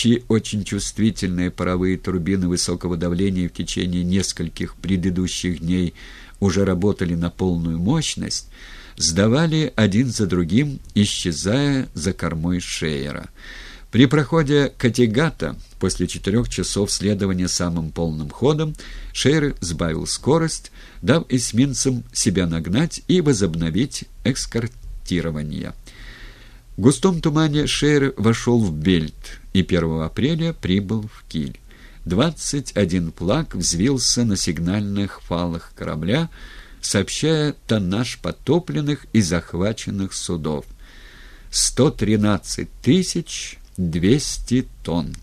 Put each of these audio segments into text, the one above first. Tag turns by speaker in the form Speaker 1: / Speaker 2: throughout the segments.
Speaker 1: чьи очень чувствительные паровые турбины высокого давления в течение нескольких предыдущих дней уже работали на полную мощность, сдавали один за другим, исчезая за кормой Шейера. При проходе Категата после четырех часов следования самым полным ходом Шейер сбавил скорость, дав эсминцам себя нагнать и возобновить экскортирование. В густом тумане Шейер вошел в Бельт и 1 апреля прибыл в Киль. Двадцать один флаг взвился на сигнальных фалах корабля, сообщая тоннаж потопленных и захваченных судов. 113 тысяч 200 тонн.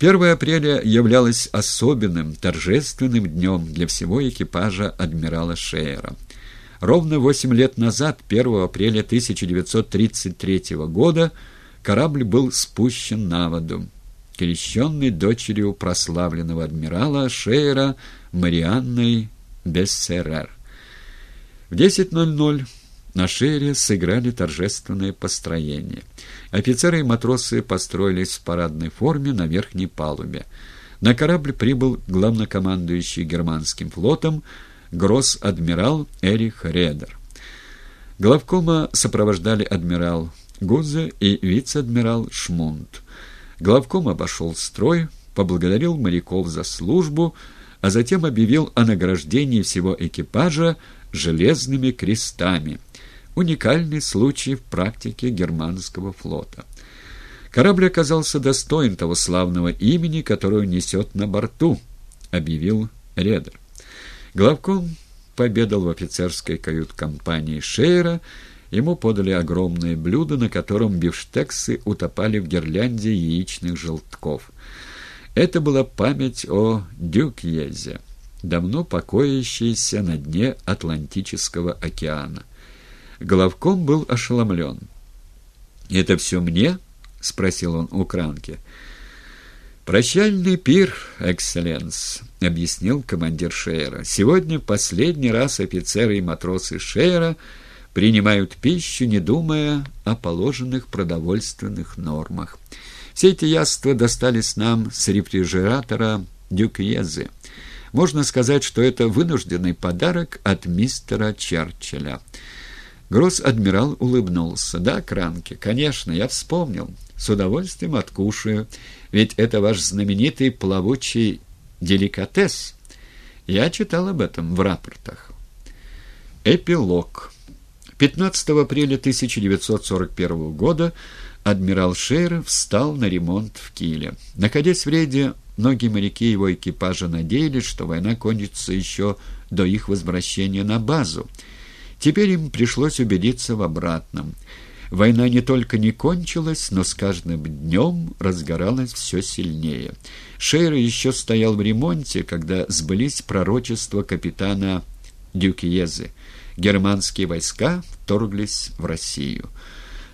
Speaker 1: 1 апреля являлось особенным, торжественным днем для всего экипажа адмирала Шейера. Ровно восемь лет назад, 1 апреля 1933 года, корабль был спущен на воду, крещенный дочерью прославленного адмирала Шейера Марианной Бессерер. В 10.00 на Шейре сыграли торжественное построение. Офицеры и матросы построились в парадной форме на верхней палубе. На корабль прибыл главнокомандующий германским флотом гросс-адмирал Эрих Редер. Главкома сопровождали адмирал Гузе и вице-адмирал Шмунд. Главком обошел строй, поблагодарил моряков за службу, а затем объявил о награждении всего экипажа железными крестами. Уникальный случай в практике германского флота. Корабль оказался достоин того славного имени, которое несет на борту, объявил Редер. Главком победал в офицерской кают-компании Шейра, Ему подали огромное блюдо, на котором бифштексы утопали в гирлянде яичных желтков. Это была память о Дюкьезе, давно покоящейся на дне Атлантического океана. Головком был ошеломлен. «Это все мне?» — спросил он у Кранки. «Прощальный пир, экселленс», — объяснил командир Шейера. «Сегодня последний раз офицеры и матросы Шейера — принимают пищу, не думая о положенных продовольственных нормах. Все эти яства достались нам с рефрижератора Дюкьезы. Можно сказать, что это вынужденный подарок от мистера Черчилля. Гросс-адмирал улыбнулся. «Да, Кранки, конечно, я вспомнил. С удовольствием откушаю. Ведь это ваш знаменитый плавучий деликатес. Я читал об этом в рапортах». Эпилог 15 апреля 1941 года адмирал Шейр встал на ремонт в Киле. Находясь в рейде, многие моряки его экипажа надеялись, что война кончится еще до их возвращения на базу. Теперь им пришлось убедиться в обратном. Война не только не кончилась, но с каждым днем разгоралась все сильнее. Шейр еще стоял в ремонте, когда сбылись пророчества капитана Дюкьезы германские войска вторглись в Россию.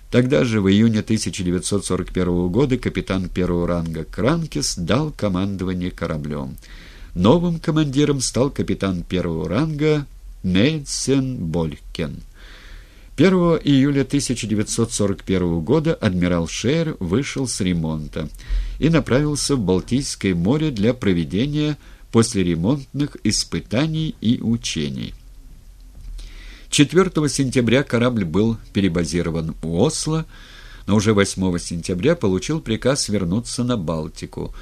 Speaker 1: Тогда же, в июне 1941 года, капитан первого ранга Кранкис дал командование кораблем. Новым командиром стал капитан первого ранга Мейдсен Болькен. 1 июля 1941 года адмирал Шейер вышел с ремонта и направился в Балтийское море для проведения послеремонтных испытаний и учений. 4 сентября корабль был перебазирован в Осло, но уже 8 сентября получил приказ вернуться на Балтику.